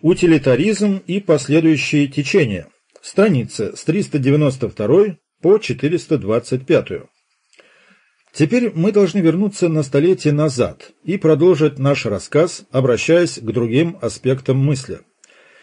Утилитаризм и последующие течения. Страницы с 392 по 425. Теперь мы должны вернуться на столетие назад и продолжить наш рассказ, обращаясь к другим аспектам мысли.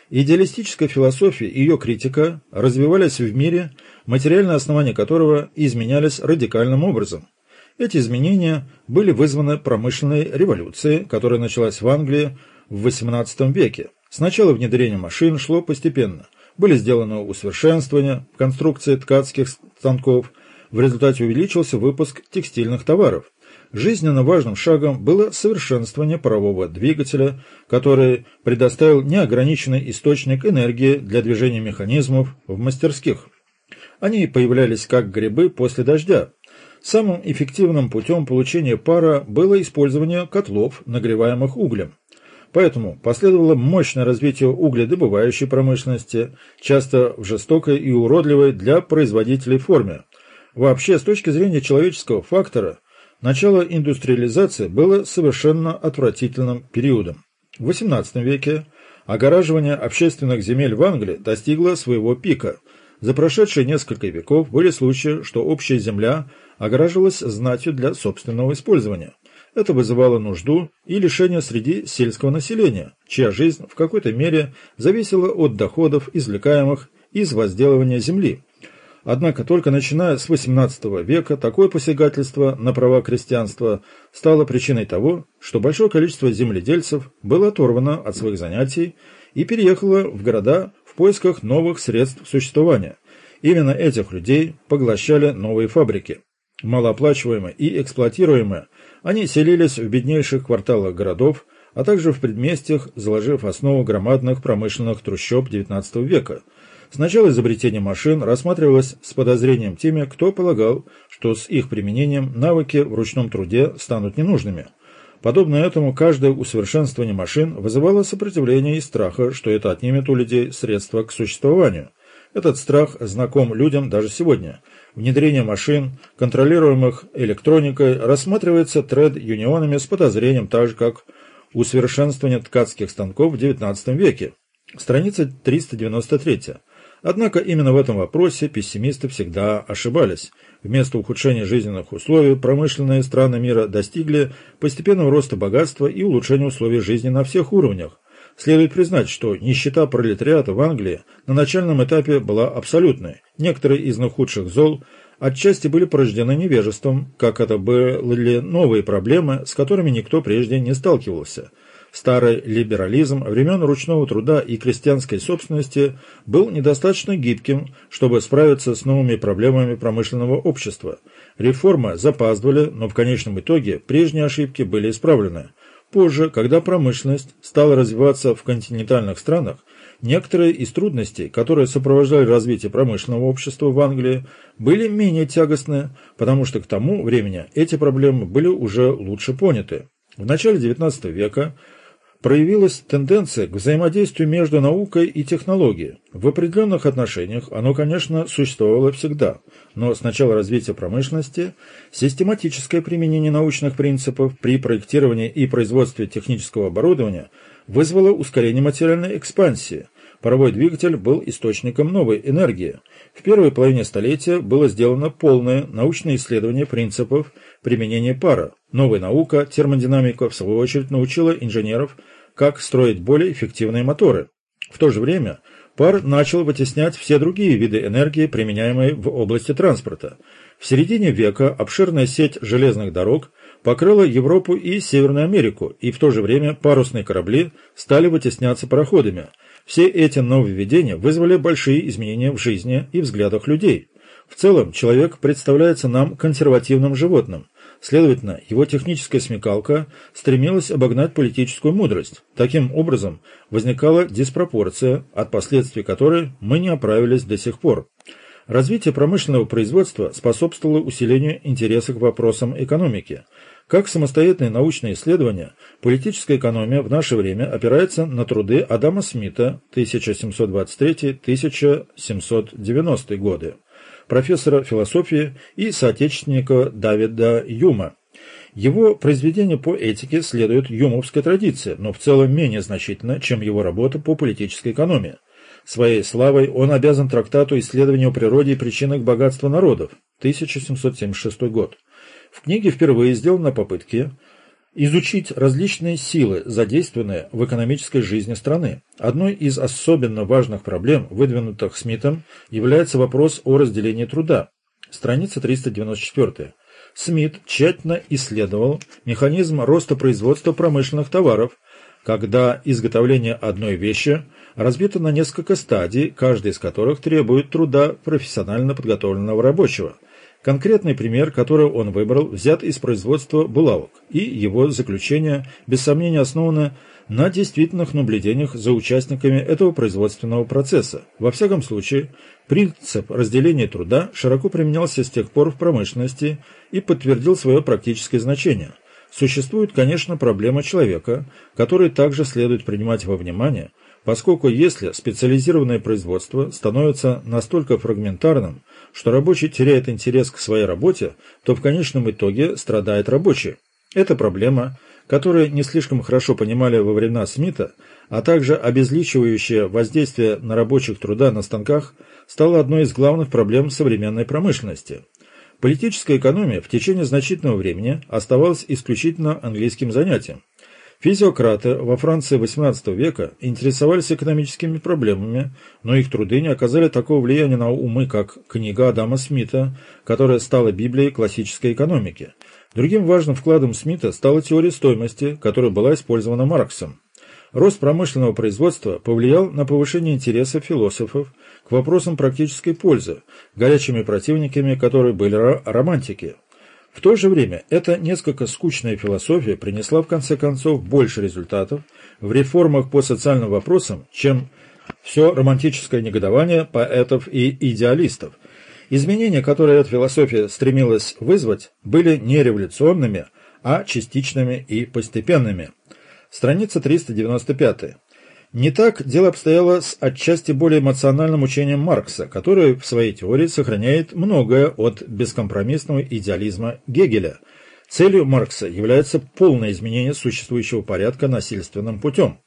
Идеалистическая философия и ее критика развивались в мире, материальные основания которого изменялись радикальным образом. Эти изменения были вызваны промышленной революцией, которая началась в Англии в XVIII веке. Сначала внедрение машин шло постепенно. Были сделаны усовершенствования в конструкции ткацких станков, в результате увеличился выпуск текстильных товаров. Жизненно важным шагом было совершенствование парового двигателя, который предоставил неограниченный источник энергии для движения механизмов в мастерских. Они появлялись как грибы после дождя. Самым эффективным путем получения пара было использование котлов, нагреваемых углем. Поэтому последовало мощное развитие угледобывающей промышленности, часто в жестокой и уродливой для производителей форме. Вообще, с точки зрения человеческого фактора, начало индустриализации было совершенно отвратительным периодом. В XVIII веке огораживание общественных земель в Англии достигло своего пика. За прошедшие несколько веков были случаи, что общая земля огораживалась знатью для собственного использования – это вызывало нужду и лишение среди сельского населения, чья жизнь в какой-то мере зависела от доходов, извлекаемых из возделывания земли. Однако только начиная с XVIII века такое посягательство на права крестьянства стало причиной того, что большое количество земледельцев было оторвано от своих занятий и переехало в города в поисках новых средств существования. Именно этих людей поглощали новые фабрики. Малооплачиваемые и эксплуатируемые, они селились в беднейших кварталах городов, а также в предместьях, заложив основу громадных промышленных трущоб XIX века. Сначала изобретение машин рассматривалось с подозрением теми, кто полагал, что с их применением навыки в ручном труде станут ненужными. Подобно этому, каждое усовершенствование машин вызывало сопротивление и страха, что это отнимет у людей средства к существованию. Этот страх знаком людям даже сегодня – внедрение машин, контролируемых электроникой, рассматривается тред-юнионами с подозрением, так же как усовершенствование ткацких станков в XIX веке. Страница 393. Однако именно в этом вопросе пессимисты всегда ошибались. Вместо ухудшения жизненных условий промышленные страны мира достигли постепенного роста богатства и улучшения условий жизни на всех уровнях. Следует признать, что нищета пролетариата в Англии на начальном этапе была абсолютной. Некоторые из наихудших зол отчасти были порождены невежеством, как это были новые проблемы, с которыми никто прежде не сталкивался. Старый либерализм времен ручного труда и крестьянской собственности был недостаточно гибким, чтобы справиться с новыми проблемами промышленного общества. Реформы запаздывали, но в конечном итоге прежние ошибки были исправлены. Позже, когда промышленность стала развиваться в континентальных странах, некоторые из трудностей, которые сопровождали развитие промышленного общества в Англии, были менее тягостны, потому что к тому времени эти проблемы были уже лучше поняты. В начале XIX века проявилась тенденция к взаимодействию между наукой и технологией. В определенных отношениях оно, конечно, существовало всегда, но с начала развития промышленности систематическое применение научных принципов при проектировании и производстве технического оборудования вызвало ускорение материальной экспансии. Паровой двигатель был источником новой энергии. В первой половине столетия было сделано полное научное исследование принципов применения пара. Новая наука, термодинамика, в свою очередь, научила инженеров – как строить более эффективные моторы. В то же время пар начал вытеснять все другие виды энергии, применяемые в области транспорта. В середине века обширная сеть железных дорог покрыла Европу и Северную Америку, и в то же время парусные корабли стали вытесняться пароходами. Все эти нововведения вызвали большие изменения в жизни и взглядах людей. В целом, человек представляется нам консервативным животным. Следовательно, его техническая смекалка стремилась обогнать политическую мудрость. Таким образом, возникала диспропорция, от последствий которой мы не оправились до сих пор. Развитие промышленного производства способствовало усилению интереса к вопросам экономики. Как самостоятельное научное исследование, политическая экономия в наше время опирается на труды Адама Смита 1723-1790 годы профессора философии и соотечественника Давида Юма. Его произведение по этике следует юмовской традиции, но в целом менее значительно, чем его работа по политической экономии. Своей славой он обязан трактату «Исследование о природе и причинах богатства народов» 1776 год. В книге впервые сделана попытки изучить различные силы, задействованные в экономической жизни страны. Одной из особенно важных проблем, выдвинутых Смитом, является вопрос о разделении труда. Страница 394. Смит тщательно исследовал механизм роста производства промышленных товаров, когда изготовление одной вещи разбито на несколько стадий, каждая из которых требует труда профессионально подготовленного рабочего. Конкретный пример, который он выбрал, взят из производства булавок, и его заключение, без сомнения, основано на действительных наблюдениях за участниками этого производственного процесса. Во всяком случае, принцип разделения труда широко применялся с тех пор в промышленности и подтвердил свое практическое значение. Существует, конечно, проблема человека, которую также следует принимать во внимание, поскольку если специализированное производство становится настолько фрагментарным, что рабочий теряет интерес к своей работе, то в конечном итоге страдает рабочий. Эта проблема, которую не слишком хорошо понимали во времена Смита, а также обезличивающее воздействие на рабочих труда на станках, стала одной из главных проблем современной промышленности. Политическая экономия в течение значительного времени оставалась исключительно английским занятием. Физиократы во Франции XVIII века интересовались экономическими проблемами, но их труды не оказали такого влияния на умы, как книга Адама Смита, которая стала Библией классической экономики. Другим важным вкладом Смита стала теория стоимости, которая была использована Марксом. Рост промышленного производства повлиял на повышение интереса философов к вопросам практической пользы, горячими противниками которой были романтики. В то же время эта несколько скучная философия принесла в конце концов больше результатов в реформах по социальным вопросам, чем все романтическое негодование поэтов и идеалистов. Изменения, которые эта философия стремилась вызвать, были не революционными, а частичными и постепенными. Страница 395. Не так дело обстояло с отчасти более эмоциональным учением Маркса, которое в своей теории сохраняет многое от бескомпромиссного идеализма Гегеля. Целью Маркса является полное изменение существующего порядка насильственным путем.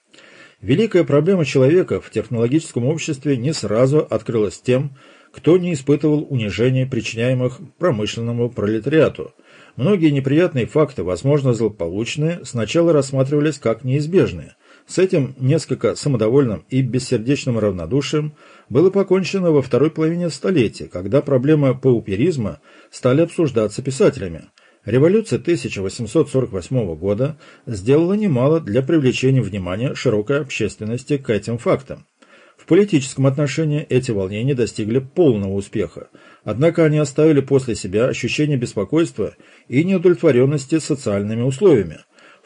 Великая проблема человека в технологическом обществе не сразу открылась тем, кто не испытывал унижений, причиняемых промышленному пролетариату. Многие неприятные факты, возможно злополучные, сначала рассматривались как неизбежные – с этим несколько самодовольным и бессердечным равнодушием было покончено во второй половине столетия, когда проблемы пауперизма стали обсуждаться писателями. Революция 1848 года сделала немало для привлечения внимания широкой общественности к этим фактам. В политическом отношении эти волнения достигли полного успеха, однако они оставили после себя ощущение беспокойства и неудовлетворенности социальными условиями.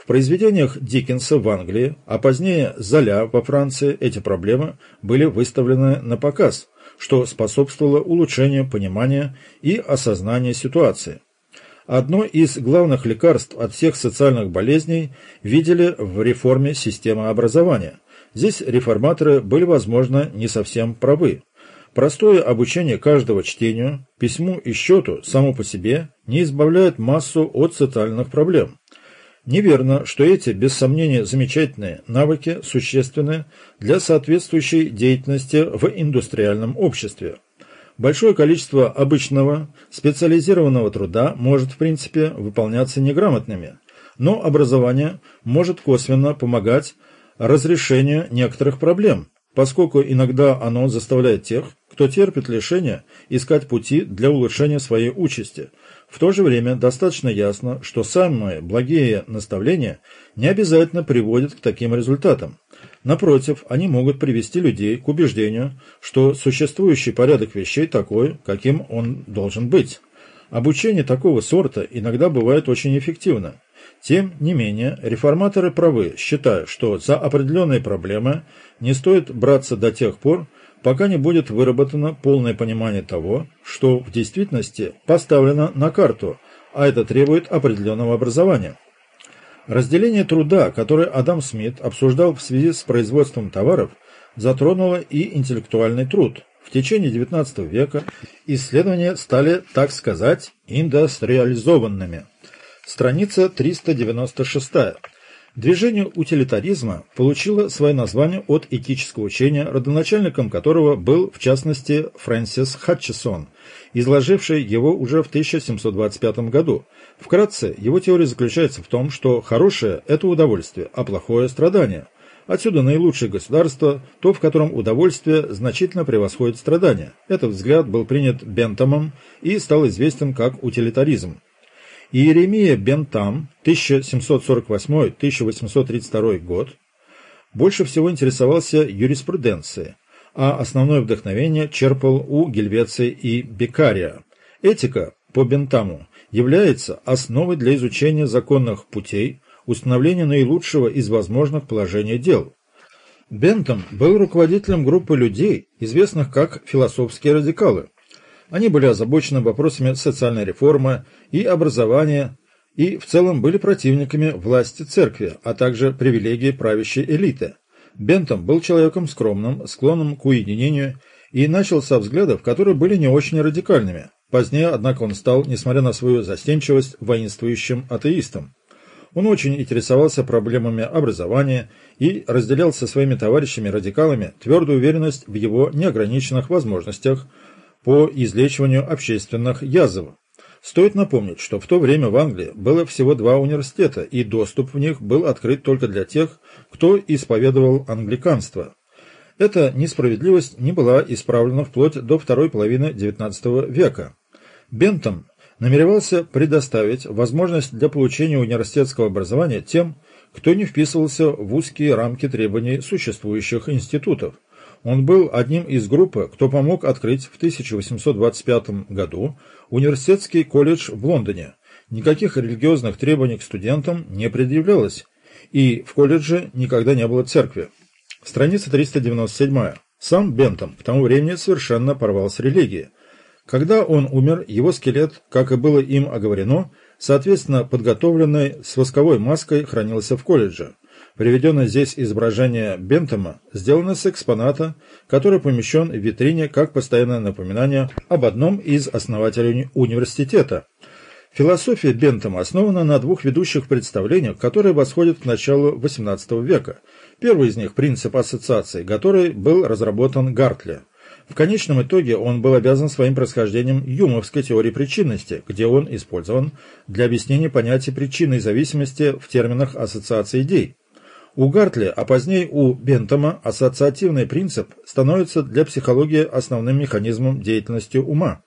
В произведениях Диккенса в Англии, а позднее Золя во Франции эти проблемы были выставлены на показ, что способствовало улучшению понимания и осознания ситуации. Одно из главных лекарств от всех социальных болезней видели в реформе системы образования. Здесь реформаторы были, возможно, не совсем правы. Простое обучение каждого чтению, письму и счету само по себе не избавляет массу от социальных проблем. Неверно, что эти, без сомнения, замечательные навыки существенны для соответствующей деятельности в индустриальном обществе. Большое количество обычного специализированного труда может в принципе выполняться неграмотными, но образование может косвенно помогать разрешению некоторых проблем, поскольку иногда оно заставляет тех, кто терпит лишения, искать пути для улучшения своей участи – в то же время достаточно ясно, что самые благие наставления не обязательно приводят к таким результатам. Напротив, они могут привести людей к убеждению, что существующий порядок вещей такой, каким он должен быть. Обучение такого сорта иногда бывает очень эффективно. Тем не менее, реформаторы правы, считая, что за определенные проблемы не стоит браться до тех пор, пока не будет выработано полное понимание того, что в действительности поставлено на карту, а это требует определенного образования. Разделение труда, которое Адам Смит обсуждал в связи с производством товаров, затронуло и интеллектуальный труд. В течение XIX века исследования стали, так сказать, индустриализованными. Страница 396. Движение утилитаризма получило свое название от этического учения, родоначальником которого был, в частности, Фрэнсис Хатчесон, изложивший его уже в 1725 году. Вкратце, его теория заключается в том, что хорошее – это удовольствие, а плохое – страдание. Отсюда наилучшее государство, то, в котором удовольствие значительно превосходит страдания. Этот взгляд был принят Бентамом и стал известен как утилитаризм. Иеремия Бентам, 1748-1832 год, больше всего интересовался юриспруденцией, а основное вдохновение черпал у Гельвеции и Бекария. Этика, по Бентаму, является основой для изучения законных путей, установления наилучшего из возможных положений дел. Бентам был руководителем группы людей, известных как философские радикалы. Они были озабочены вопросами социальной реформы и образования и в целом были противниками власти церкви, а также привилегий правящей элиты. Бентам был человеком скромным, склонным к уединению и начал со взглядов, которые были не очень радикальными. Позднее, однако, он стал, несмотря на свою застенчивость, воинствующим атеистом. Он очень интересовался проблемами образования и разделял со своими товарищами-радикалами твердую уверенность в его неограниченных возможностях – по излечиванию общественных язв. Стоит напомнить, что в то время в Англии было всего два университета, и доступ в них был открыт только для тех, кто исповедовал англиканство. Эта несправедливость не была исправлена вплоть до второй половины XIX века. Бентам намеревался предоставить возможность для получения университетского образования тем, кто не вписывался в узкие рамки требований существующих институтов – он был одним из группы, кто помог открыть в 1825 году университетский колледж в Лондоне. Никаких религиозных требований к студентам не предъявлялось, и в колледже никогда не было церкви. Страница 397. Сам Бентом к тому времени совершенно порвал с религией. Когда он умер, его скелет, как и было им оговорено, соответственно подготовленный с восковой маской, хранился в колледже. Приведенное здесь изображение Бентома сделано с экспоната, который помещен в витрине как постоянное напоминание об одном из основателей университета. Философия Бентома основана на двух ведущих представлениях, которые восходят к началу XVIII века. Первый из них – принцип ассоциации, который был разработан Гартли. В конечном итоге он был обязан своим происхождением юмовской теории причинности, где он использован для объяснения понятия причинной зависимости в терминах ассоциации идей. У Гартли, а позднее у Бентома ассоциативный принцип становится для психологии основным механизмом деятельности ума.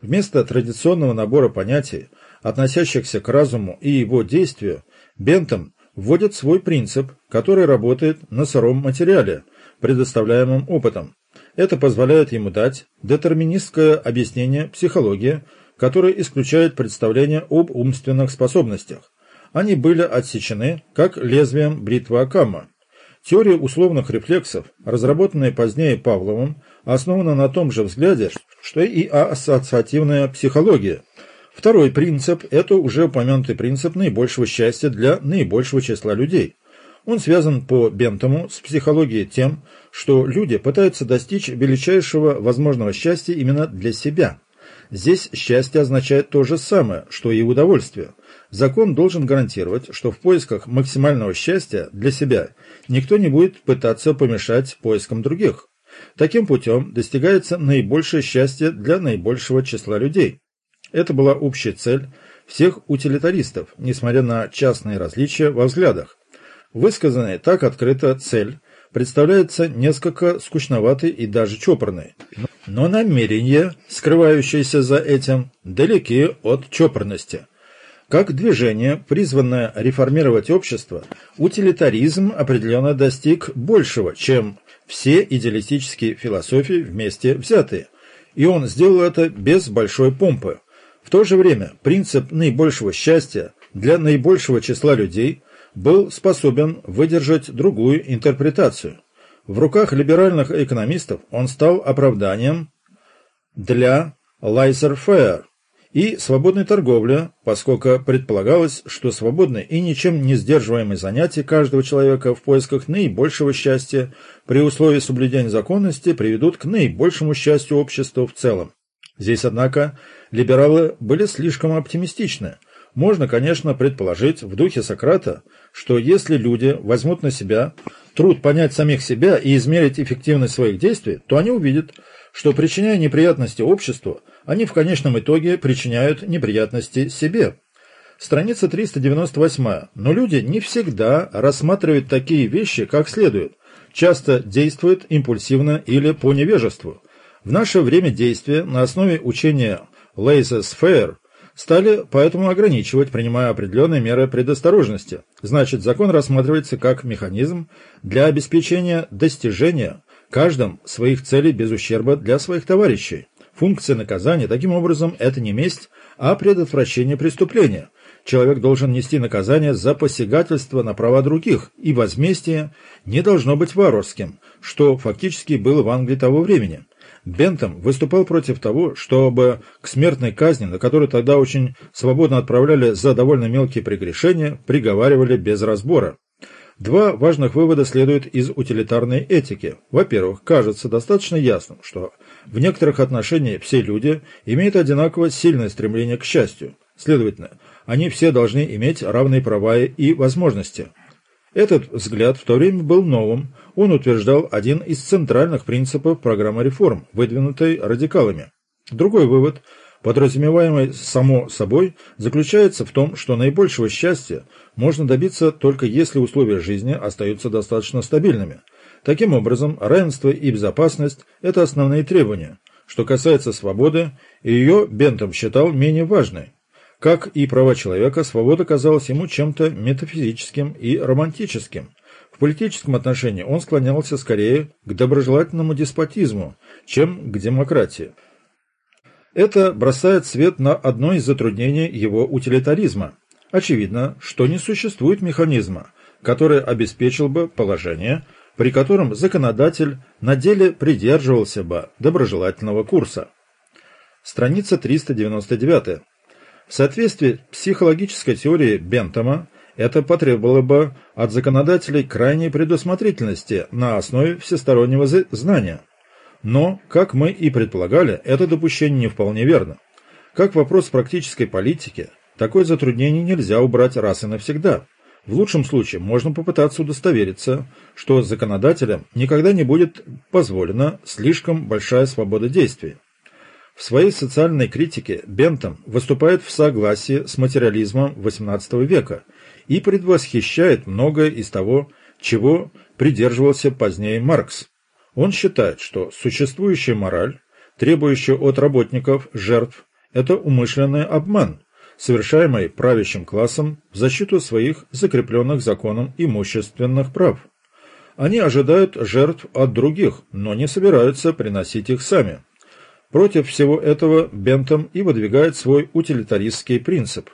Вместо традиционного набора понятий, относящихся к разуму и его действию, Бентом вводит свой принцип, который работает на сыром материале, предоставляемом опытом. Это позволяет ему дать детерминистское объяснение психологии, которое исключает представление об умственных способностях они были отсечены как лезвием бритвы Акама. Теория условных рефлексов, разработанная позднее Павловым, основана на том же взгляде, что и ассоциативная психология. Второй принцип – это уже упомянутый принцип наибольшего счастья для наибольшего числа людей. Он связан по Бентому с психологией тем, что люди пытаются достичь величайшего возможного счастья именно для себя. Здесь счастье означает то же самое, что и удовольствие. Закон должен гарантировать, что в поисках максимального счастья для себя никто не будет пытаться помешать поискам других. Таким путем достигается наибольшее счастье для наибольшего числа людей. Это была общая цель всех утилитаристов, несмотря на частные различия во взглядах. Высказанная так открыто цель представляется несколько скучноватой и даже чопорной. Но намерения, скрывающиеся за этим, далеки от чопорности. Как движение, призванное реформировать общество, утилитаризм определенно достиг большего, чем все идеалистические философии вместе взятые. И он сделал это без большой помпы. В то же время принцип наибольшего счастья для наибольшего числа людей был способен выдержать другую интерпретацию. В руках либеральных экономистов он стал оправданием для laissez-faire, и свободной торговли, поскольку предполагалось, что свободное и ничем не сдерживаемое занятие каждого человека в поисках наибольшего счастья при условии соблюдения законности приведут к наибольшему счастью общества в целом. Здесь, однако, либералы были слишком оптимистичны. Можно, конечно, предположить в духе Сократа, что если люди возьмут на себя труд понять самих себя и измерить эффективность своих действий, то они увидят, что, причиняя неприятности обществу, они в конечном итоге причиняют неприятности себе. Страница 398. Но люди не всегда рассматривают такие вещи как следует, часто действуют импульсивно или по невежеству. В наше время действия на основе учения laissez-faire стали поэтому ограничивать, принимая определенные меры предосторожности. Значит, закон рассматривается как механизм для обеспечения достижения каждым своих целей без ущерба для своих товарищей. Функция наказания, таким образом, это не месть, а предотвращение преступления – человек должен нести наказание за посягательство на права других, и возмездие не должно быть варварским, что фактически было в Англии того времени. Бентам выступал против того, чтобы к смертной казни, на которую тогда очень свободно отправляли за довольно мелкие прегрешения, приговаривали без разбора. Два важных вывода следуют из утилитарной этики. Во-первых, кажется достаточно ясным, что в некоторых отношениях все люди имеют одинаково сильное стремление к счастью. Следовательно, они все должны иметь равные права и возможности. Этот взгляд в то время был новым, он утверждал один из центральных принципов программы реформ, выдвинутой радикалами. Другой вывод, подразумеваемый само собой, заключается в том, что наибольшего счастья можно добиться только если условия жизни остаются достаточно стабильными. Таким образом, равенство и безопасность – это основные требования. Что касается свободы, ее Бентом считал менее важной. Как и права человека, свобода казалась ему чем-то метафизическим и романтическим. В политическом отношении он склонялся скорее к доброжелательному деспотизму, чем к демократии. Это бросает свет на одно из затруднений его утилитаризма. Очевидно, что не существует механизма, который обеспечил бы положение, при котором законодатель на деле придерживался бы доброжелательного курса. Страница 399. В соответствии с психологической теорией Бентома, это потребовало бы от законодателей крайней предусмотрительности на основе всестороннего знания. Но, как мы и предполагали, это допущение не вполне верно. Как вопрос практической политики, такое затруднение нельзя убрать раз и навсегда. В лучшем случае можно попытаться удостовериться, что законодателям никогда не будет позволена слишком большая свобода действий. В своей социальной критике Бентам выступает в согласии с материализмом XVIII века и предвосхищает многое из того, чего придерживался позднее Маркс. Он считает, что существующая мораль, требующая от работников жертв, это умышленный обман, совершаемый правящим классом в защиту своих закрепленных законом имущественных прав. Они ожидают жертв от других, но не собираются приносить их сами. Против всего этого Бентам и выдвигает свой утилитаристский принцип.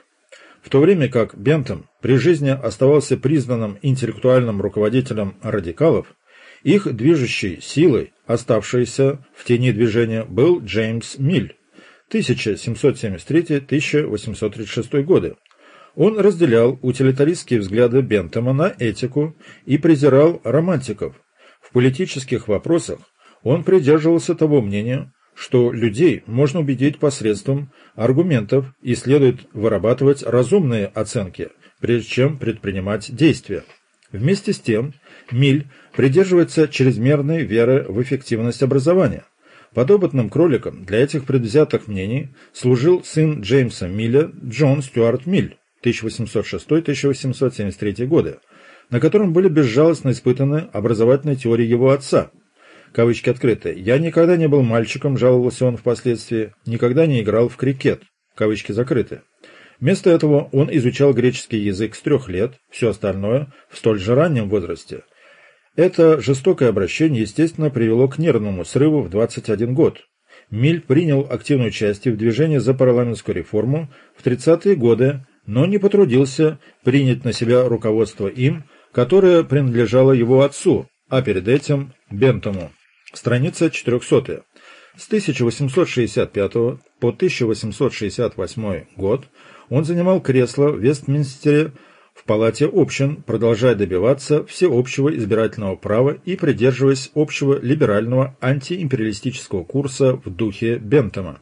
В то время как Бентам при жизни оставался признанным интеллектуальным руководителем радикалов, их движущей силой, оставшейся в тени движения, был Джеймс Миль, 1773-1836 годы. Он разделял утилитаристские взгляды Бентама на этику и презирал романтиков. В политических вопросах он придерживался того мнения, что людей можно убедить посредством аргументов и следует вырабатывать разумные оценки, прежде чем предпринимать действия. Вместе с тем, Миль придерживается чрезмерной веры в эффективность образования. Подопытным кроликом для этих предвзятых мнений служил сын Джеймса Милля Джон Стюарт Миль 1806-1873 годы, на котором были безжалостно испытаны образовательные теории его отца – кавычки открыты. «Я никогда не был мальчиком», – жаловался он впоследствии, – «никогда не играл в крикет», кавычки закрыты. Вместо этого он изучал греческий язык с трех лет, все остальное в столь же раннем возрасте. Это жестокое обращение, естественно, привело к нервному срыву в 21 год. Миль принял активное участие в движении за парламентскую реформу в 30-е годы, но не потрудился принять на себя руководство им, которое принадлежало его отцу, а перед этим Бентому. Страница 400. С 1865 по 1868 год он занимал кресло в Вестминстере в Палате общин, продолжая добиваться всеобщего избирательного права и придерживаясь общего либерального антиимпериалистического курса в духе Бентама.